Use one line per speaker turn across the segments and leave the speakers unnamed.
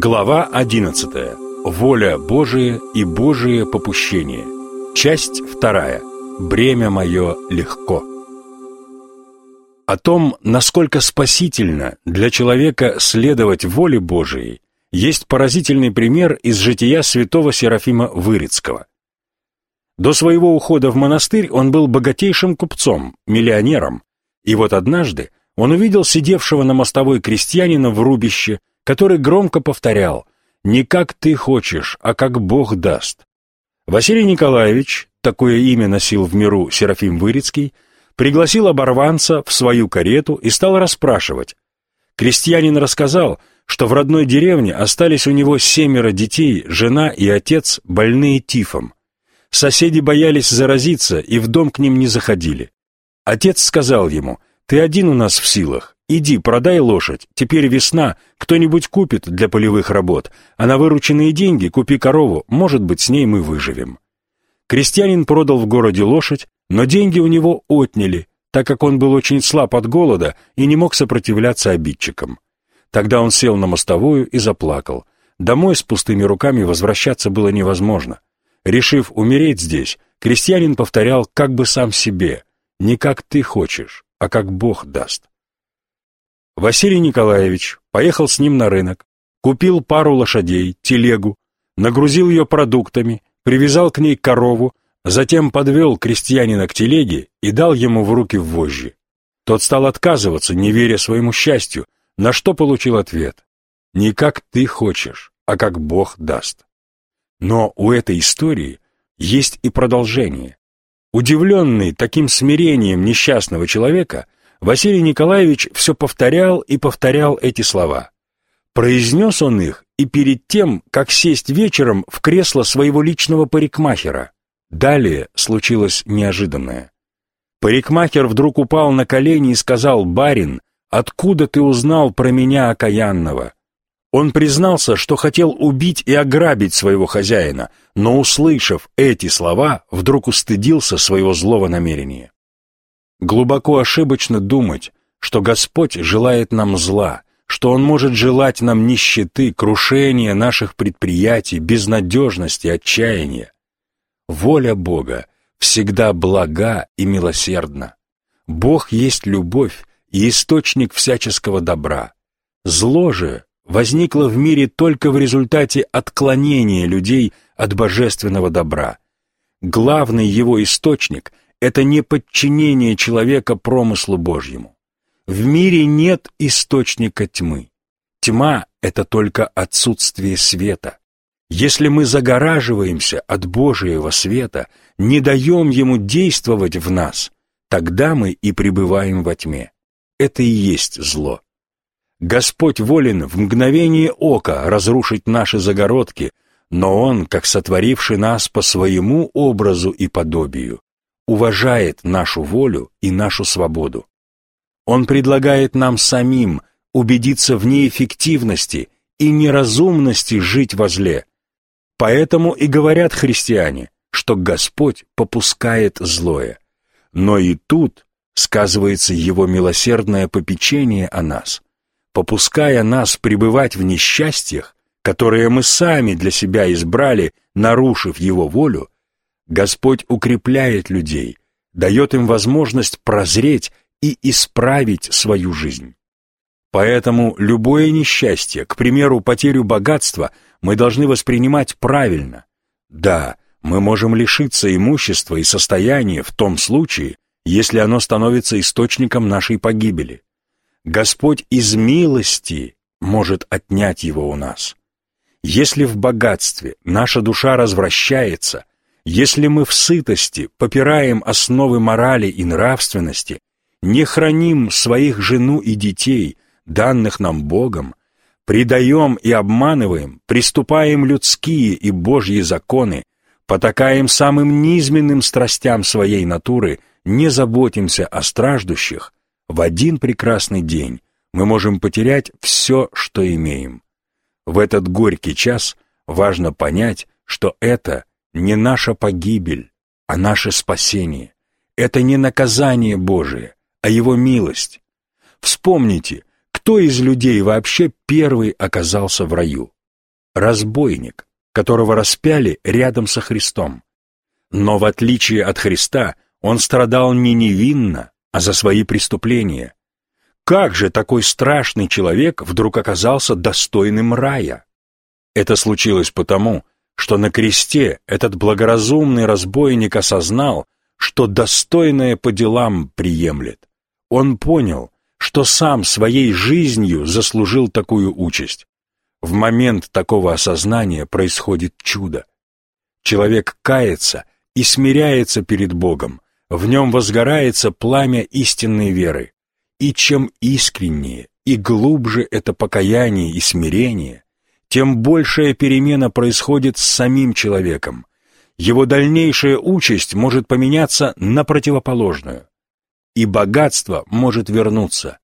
Глава 11. Воля Божия и Божие попущение. Часть 2. Бремя мое легко. О том, насколько спасительно для человека следовать воле Божией, есть поразительный пример из жития святого Серафима Вырицкого. До своего ухода в монастырь он был богатейшим купцом, миллионером, и вот однажды он увидел сидевшего на мостовой крестьянина в рубище, который громко повторял «Не как ты хочешь, а как Бог даст». Василий Николаевич, такое имя носил в миру Серафим Вырицкий, пригласил оборванца в свою карету и стал расспрашивать. Крестьянин рассказал, что в родной деревне остались у него семеро детей, жена и отец, больные тифом. Соседи боялись заразиться и в дом к ним не заходили. Отец сказал ему, «Ты один у нас в силах, Иди, продай лошадь, теперь весна, кто-нибудь купит для полевых работ, а на вырученные деньги купи корову, может быть, с ней мы выживем». Крестьянин продал в городе лошадь, но деньги у него отняли, так как он был очень слаб от голода и не мог сопротивляться обидчикам. Тогда он сел на мостовую и заплакал. Домой с пустыми руками возвращаться было невозможно. Решив умереть здесь, крестьянин повторял как бы сам себе, не как ты хочешь, а как Бог даст. Василий Николаевич поехал с ним на рынок, купил пару лошадей, телегу, нагрузил ее продуктами, привязал к ней корову, затем подвел крестьянина к телеге и дал ему в руки вожжи. Тот стал отказываться, не веря своему счастью, на что получил ответ «Не как ты хочешь, а как Бог даст». Но у этой истории есть и продолжение. Удивленный таким смирением несчастного человека – Василий Николаевич все повторял и повторял эти слова. Произнес он их и перед тем, как сесть вечером в кресло своего личного парикмахера. Далее случилось неожиданное. Парикмахер вдруг упал на колени и сказал, «Барин, откуда ты узнал про меня окаянного?» Он признался, что хотел убить и ограбить своего хозяина, но, услышав эти слова, вдруг устыдился своего злого намерения. Глубоко ошибочно думать, что Господь желает нам зла, что Он может желать нам нищеты, крушения наших предприятий, безнадежности, отчаяния. Воля Бога всегда блага и милосердна. Бог есть любовь и источник всяческого добра. Зло же возникло в мире только в результате отклонения людей от божественного добра. Главный его источник это не подчинение человека промыслу Божьему. В мире нет источника тьмы. Тьма — это только отсутствие света. Если мы загораживаемся от Божьего света, не даем ему действовать в нас, тогда мы и пребываем во тьме. Это и есть зло. Господь волен в мгновение ока разрушить наши загородки, но Он, как сотворивший нас по своему образу и подобию, уважает нашу волю и нашу свободу. Он предлагает нам самим убедиться в неэффективности и неразумности жить во зле. Поэтому и говорят христиане, что Господь попускает злое. Но и тут сказывается Его милосердное попечение о нас. Попуская нас пребывать в несчастьях, которые мы сами для себя избрали, нарушив Его волю, Господь укрепляет людей, дает им возможность прозреть и исправить свою жизнь. Поэтому любое несчастье, к примеру, потерю богатства, мы должны воспринимать правильно. Да, мы можем лишиться имущества и состояния в том случае, если оно становится источником нашей погибели. Господь из милости может отнять его у нас. Если в богатстве наша душа развращается, если мы в сытости попираем основы морали и нравственности, не храним своих жену и детей, данных нам Богом, предаем и обманываем, приступаем людские и Божьи законы, потакаем самым низменным страстям своей натуры, не заботимся о страждущих, в один прекрасный день мы можем потерять все, что имеем. В этот горький час важно понять, что это не наша погибель, а наше спасение. Это не наказание Божие, а Его милость. Вспомните, кто из людей вообще первый оказался в раю? разбойник, которого распяли рядом со Христом. Но в отличие от Христа, он страдал не невинно, а за свои преступления. Как же такой страшный человек вдруг оказался достойным рая? Это случилось потому, что на кресте этот благоразумный разбойник осознал, что достойное по делам приемлет. Он понял, что сам своей жизнью заслужил такую участь. В момент такого осознания происходит чудо. Человек кается и смиряется перед Богом, в нем возгорается пламя истинной веры. И чем искреннее и глубже это покаяние и смирение, тем большая перемена происходит с самим человеком. Его дальнейшая участь может поменяться на противоположную. И богатство может вернуться.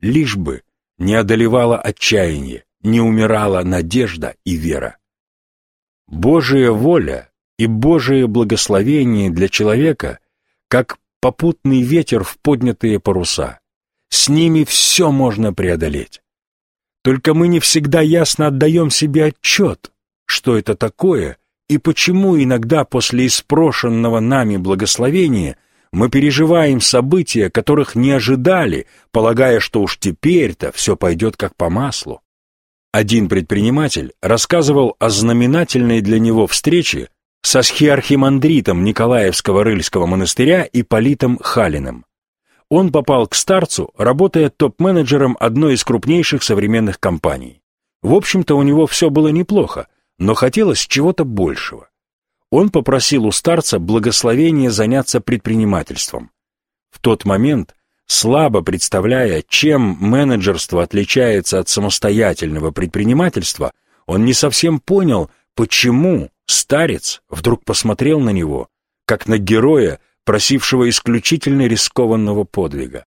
Лишь бы не одолевало отчаяние, не умирала надежда и вера. Божия воля и Божие благословение для человека, как попутный ветер в поднятые паруса. С ними все можно преодолеть. Только мы не всегда ясно отдаем себе отчет, что это такое и почему иногда после испрошенного нами благословения мы переживаем события, которых не ожидали, полагая, что уж теперь-то все пойдет как по маслу. Один предприниматель рассказывал о знаменательной для него встрече со схиархимандритом Николаевского Рыльского монастыря и Политом Халиным. Он попал к старцу, работая топ-менеджером одной из крупнейших современных компаний. В общем-то, у него все было неплохо, но хотелось чего-то большего. Он попросил у старца благословения заняться предпринимательством. В тот момент слабо представляя, чем менеджерство отличается от самостоятельного предпринимательства, он не совсем понял, почему старец вдруг посмотрел на него, как на героя, просившего исключительно рискованного подвига.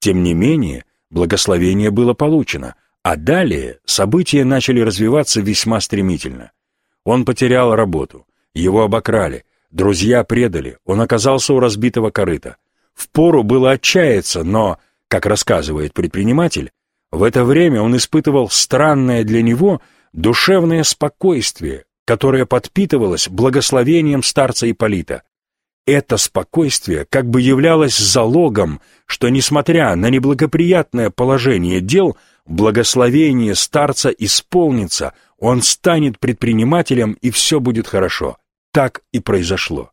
Тем не менее, благословение было получено, а далее события начали развиваться весьма стремительно. Он потерял работу, его обокрали, друзья предали, он оказался у разбитого корыта. Впору было отчаяться, но, как рассказывает предприниматель, в это время он испытывал странное для него душевное спокойствие, которое подпитывалось благословением старца Ипполита. Это спокойствие как бы являлось залогом, что, несмотря на неблагоприятное положение дел, благословение старца исполнится, он станет предпринимателем и все будет хорошо. Так и произошло.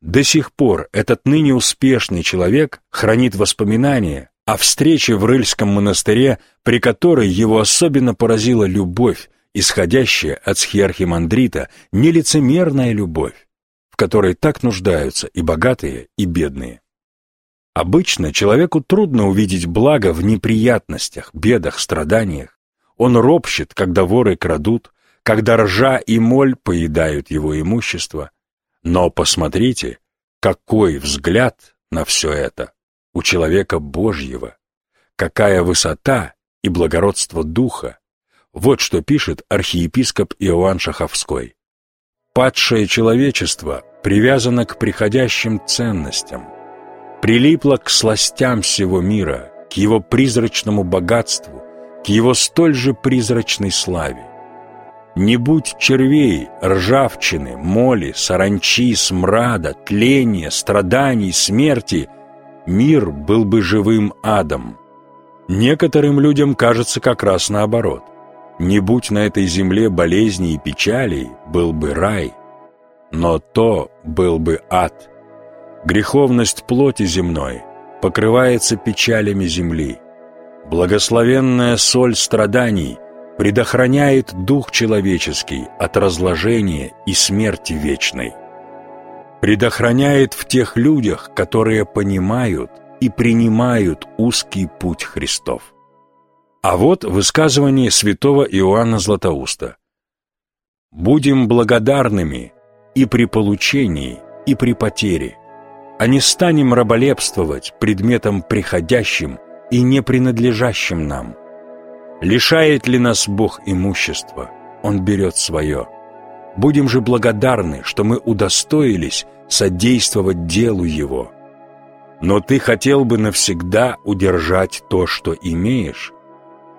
До сих пор этот ныне успешный человек хранит воспоминания о встрече в Рыльском монастыре, при которой его особенно поразила любовь, исходящая от схиархимандрита, нелицемерная любовь, в которой так нуждаются и богатые, и бедные. Обычно человеку трудно увидеть благо в неприятностях, бедах, страданиях. Он ропщет, когда воры крадут, когда ржа и моль поедают его имущество, но посмотрите, какой взгляд на все это у человека Божьего, какая высота и благородство духа. Вот что пишет архиепископ Иоанн Шаховской. «Падшее человечество привязано к приходящим ценностям, прилипло к сластям всего мира, к его призрачному богатству, к его столь же призрачной славе. Не будь червей, ржавчины, моли, саранчи, смрада, тления, страданий, смерти, мир был бы живым адом. Некоторым людям кажется как раз наоборот. Не будь на этой земле болезней и печалей, был бы рай. Но то был бы ад. Греховность плоти земной покрывается печалями земли. Благословенная соль страданий предохраняет дух человеческий от разложения и смерти вечной. Предохраняет в тех людях, которые понимают и принимают узкий путь Христов. А вот высказывание святого Иоанна Златоуста. «Будем благодарными и при получении, и при потере, а не станем раболепствовать предметом приходящим и не принадлежащим нам» Лишает ли нас Бог имущества? Он берет свое. Будем же благодарны, что мы удостоились содействовать делу Его. Но ты хотел бы навсегда удержать то, что имеешь.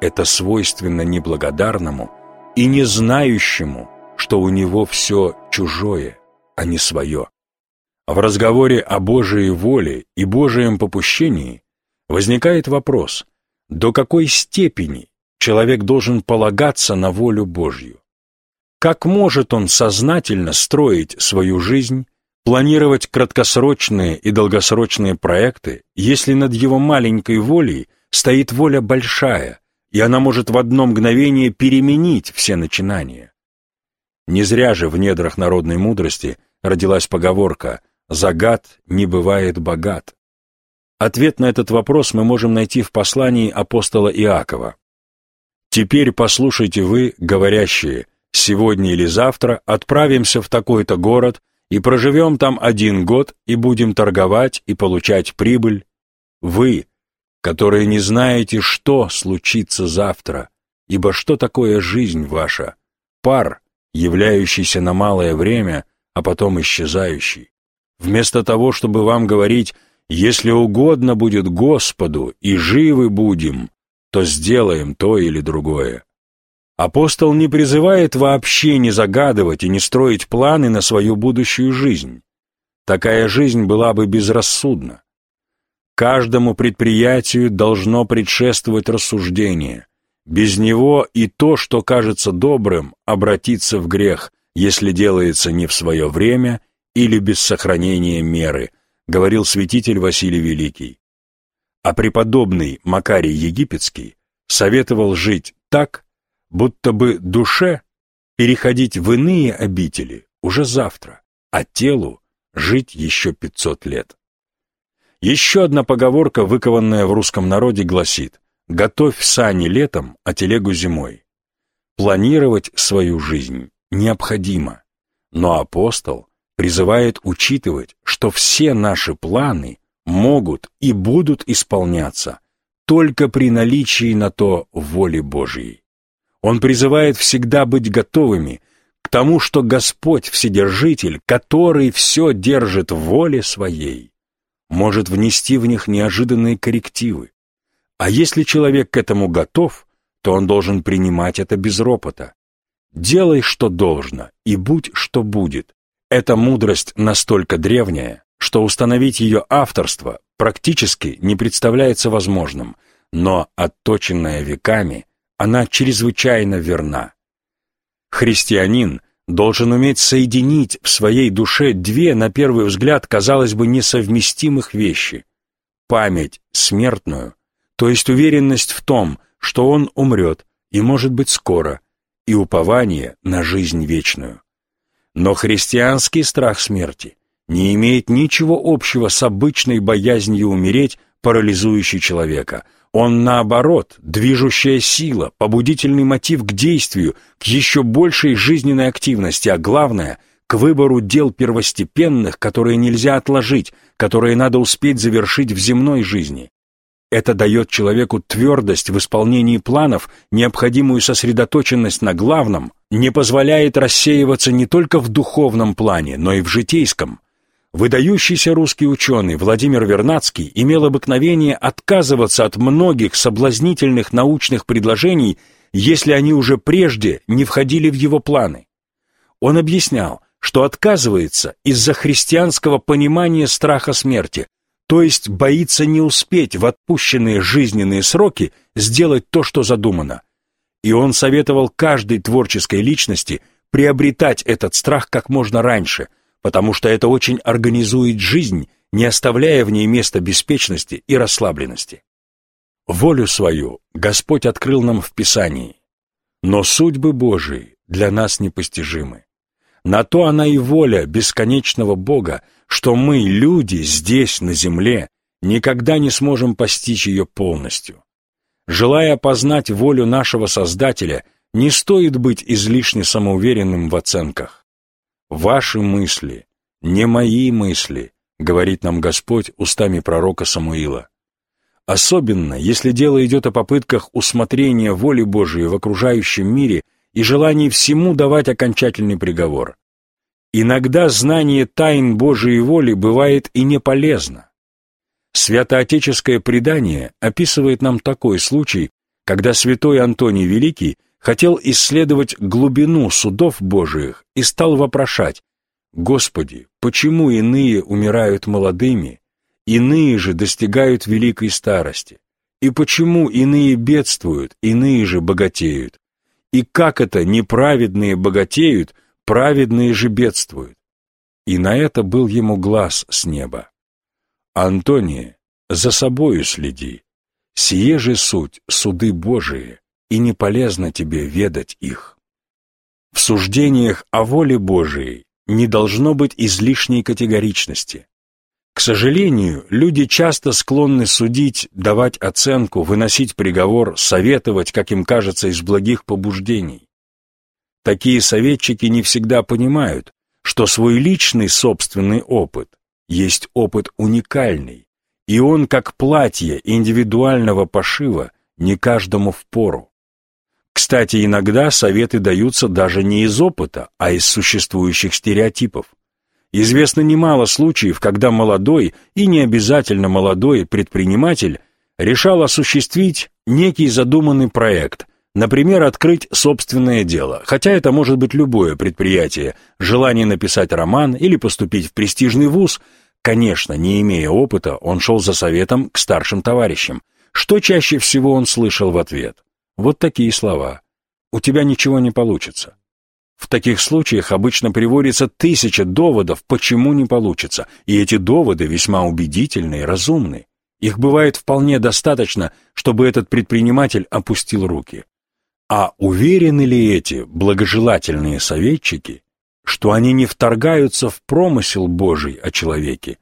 Это свойственно неблагодарному, и не знающему, что у него все чужое, а не свое. В разговоре о Божией воле и Божьем попущении возникает вопрос, до какой степени человек должен полагаться на волю Божью. Как может он сознательно строить свою жизнь, планировать краткосрочные и долгосрочные проекты, если над его маленькой волей стоит воля большая, и она может в одно мгновение переменить все начинания? Не зря же в недрах народной мудрости родилась поговорка «загад не бывает богат». Ответ на этот вопрос мы можем найти в послании апостола Иакова. «Теперь послушайте вы, говорящие, сегодня или завтра отправимся в такой-то город и проживем там один год и будем торговать и получать прибыль. Вы, которые не знаете, что случится завтра, ибо что такое жизнь ваша? Пар, являющийся на малое время, а потом исчезающий. Вместо того, чтобы вам говорить «если угодно будет Господу, и живы будем», то сделаем то или другое. Апостол не призывает вообще не загадывать и не строить планы на свою будущую жизнь. Такая жизнь была бы безрассудна. Каждому предприятию должно предшествовать рассуждение. Без него и то, что кажется добрым, обратится в грех, если делается не в свое время или без сохранения меры, говорил святитель Василий Великий. А преподобный Макарий Египетский советовал жить так, будто бы душе переходить в иные обители уже завтра, а телу жить еще 500 лет. Еще одна поговорка, выкованная в русском народе, гласит «Готовь сани летом, а телегу зимой». Планировать свою жизнь необходимо, но апостол призывает учитывать, что все наши планы могут и будут исполняться только при наличии на то воли Божьей. Он призывает всегда быть готовыми к тому, что Господь Вседержитель, который все держит в воле своей, может внести в них неожиданные коррективы. А если человек к этому готов, то он должен принимать это без ропота. Делай, что должно, и будь, что будет. Эта мудрость настолько древняя, что установить ее авторство практически не представляется возможным, но отточенная веками, она чрезвычайно верна. Христианин должен уметь соединить в своей душе две, на первый взгляд, казалось бы, несовместимых вещи. Память смертную, то есть уверенность в том, что он умрет, и, может быть, скоро, и упование на жизнь вечную. Но христианский страх смерти не имеет ничего общего с обычной боязнью умереть, парализующей человека. Он, наоборот, движущая сила, побудительный мотив к действию, к еще большей жизненной активности, а главное — к выбору дел первостепенных, которые нельзя отложить, которые надо успеть завершить в земной жизни. Это дает человеку твердость в исполнении планов, необходимую сосредоточенность на главном, не позволяет рассеиваться не только в духовном плане, но и в житейском. Выдающийся русский ученый Владимир Вернадский имел обыкновение отказываться от многих соблазнительных научных предложений, если они уже прежде не входили в его планы. Он объяснял, что отказывается из-за христианского понимания страха смерти, то есть боится не успеть в отпущенные жизненные сроки сделать то, что задумано. И он советовал каждой творческой личности приобретать этот страх как можно раньше, потому что это очень организует жизнь, не оставляя в ней места беспечности и расслабленности. Волю свою Господь открыл нам в Писании, но судьбы Божии для нас непостижимы. На то она и воля бесконечного Бога, что мы, люди, здесь, на земле, никогда не сможем постичь ее полностью. Желая познать волю нашего Создателя, не стоит быть излишне самоуверенным в оценках. «Ваши мысли, не мои мысли», — говорит нам Господь устами пророка Самуила. Особенно, если дело идет о попытках усмотрения воли Божией в окружающем мире и желании всему давать окончательный приговор. Иногда знание тайн Божией воли бывает и не полезно. Святоотеческое предание описывает нам такой случай, когда святой Антоний Великий хотел исследовать глубину судов Божиих и стал вопрошать, «Господи, почему иные умирают молодыми, иные же достигают великой старости? И почему иные бедствуют, иные же богатеют? И как это неправедные богатеют, праведные же бедствуют?» И на это был ему глаз с неба. «Антония, за собою следи, сие же суть суды Божии, и не полезно тебе ведать их. В суждениях о воле Божией не должно быть излишней категоричности. К сожалению, люди часто склонны судить, давать оценку, выносить приговор, советовать, как им кажется, из благих побуждений. Такие советчики не всегда понимают, что свой личный собственный опыт есть опыт уникальный, и он, как платье индивидуального пошива, не каждому впору. Кстати, иногда советы даются даже не из опыта, а из существующих стереотипов. Известно немало случаев, когда молодой и не обязательно молодой предприниматель решал осуществить некий задуманный проект, например, открыть собственное дело, хотя это может быть любое предприятие, желание написать роман или поступить в престижный вуз. Конечно, не имея опыта, он шел за советом к старшим товарищам. Что чаще всего он слышал в ответ? Вот такие слова. «У тебя ничего не получится». В таких случаях обычно приводится тысяча доводов, почему не получится, и эти доводы весьма убедительны и разумны. Их бывает вполне достаточно, чтобы этот предприниматель опустил руки. А уверены ли эти благожелательные советчики, что они не вторгаются в промысел Божий о человеке?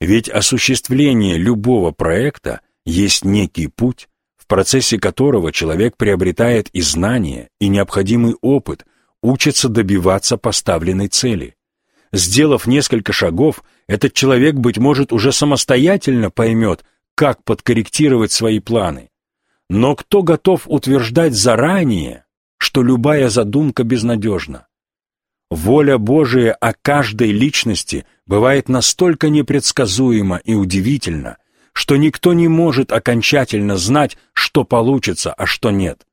Ведь осуществление любого проекта есть некий путь, процессе которого человек приобретает и знания, и необходимый опыт, учится добиваться поставленной цели. Сделав несколько шагов, этот человек, быть может, уже самостоятельно поймет, как подкорректировать свои планы. Но кто готов утверждать заранее, что любая задумка безнадежна? Воля Божия о каждой личности бывает настолько непредсказуема и удивительна, что никто не может окончательно знать, что получится, а что нет.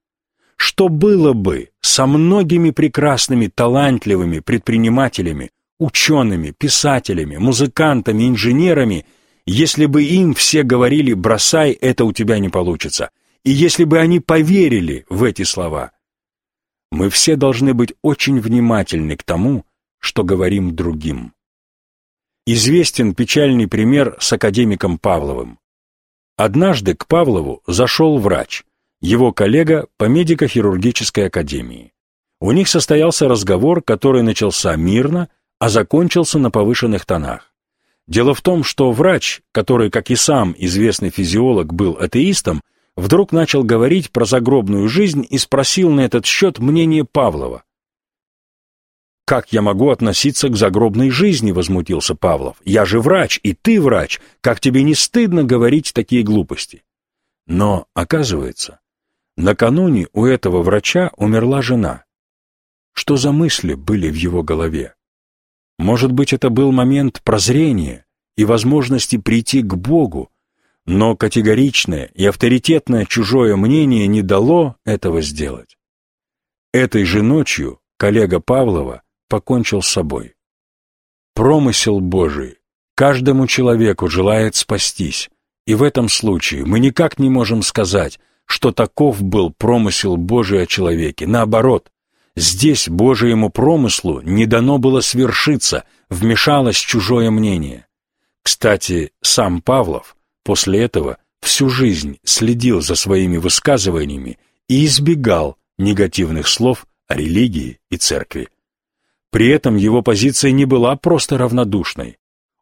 Что было бы со многими прекрасными, талантливыми предпринимателями, учеными, писателями, музыкантами, инженерами, если бы им все говорили «бросай, это у тебя не получится», и если бы они поверили в эти слова. Мы все должны быть очень внимательны к тому, что говорим другим. Известен печальный пример с академиком Павловым. Однажды к Павлову зашел врач, его коллега по медико-хирургической академии. У них состоялся разговор, который начался мирно, а закончился на повышенных тонах. Дело в том, что врач, который, как и сам известный физиолог, был атеистом, вдруг начал говорить про загробную жизнь и спросил на этот счет мнение Павлова. «Как я могу относиться к загробной жизни?» — возмутился Павлов. «Я же врач, и ты врач. Как тебе не стыдно говорить такие глупости?» Но, оказывается, накануне у этого врача умерла жена. Что за мысли были в его голове? Может быть, это был момент прозрения и возможности прийти к Богу, но категоричное и авторитетное чужое мнение не дало этого сделать. Этой же ночью коллега Павлова покончил с собой. Промысел Божий каждому человеку желает спастись, и в этом случае мы никак не можем сказать, что таков был промысел Божий о человеке. Наоборот, здесь Божьему промыслу не дано было свершиться, вмешалось чужое мнение. Кстати, сам Павлов после этого всю жизнь следил за своими высказываниями и избегал негативных слов о религии и церкви. При этом его позиция не была просто равнодушной.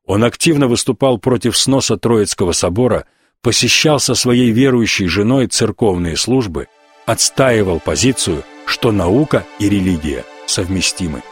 Он активно выступал против сноса Троицкого собора, посещал со своей верующей женой церковные службы, отстаивал позицию, что наука и религия совместимы.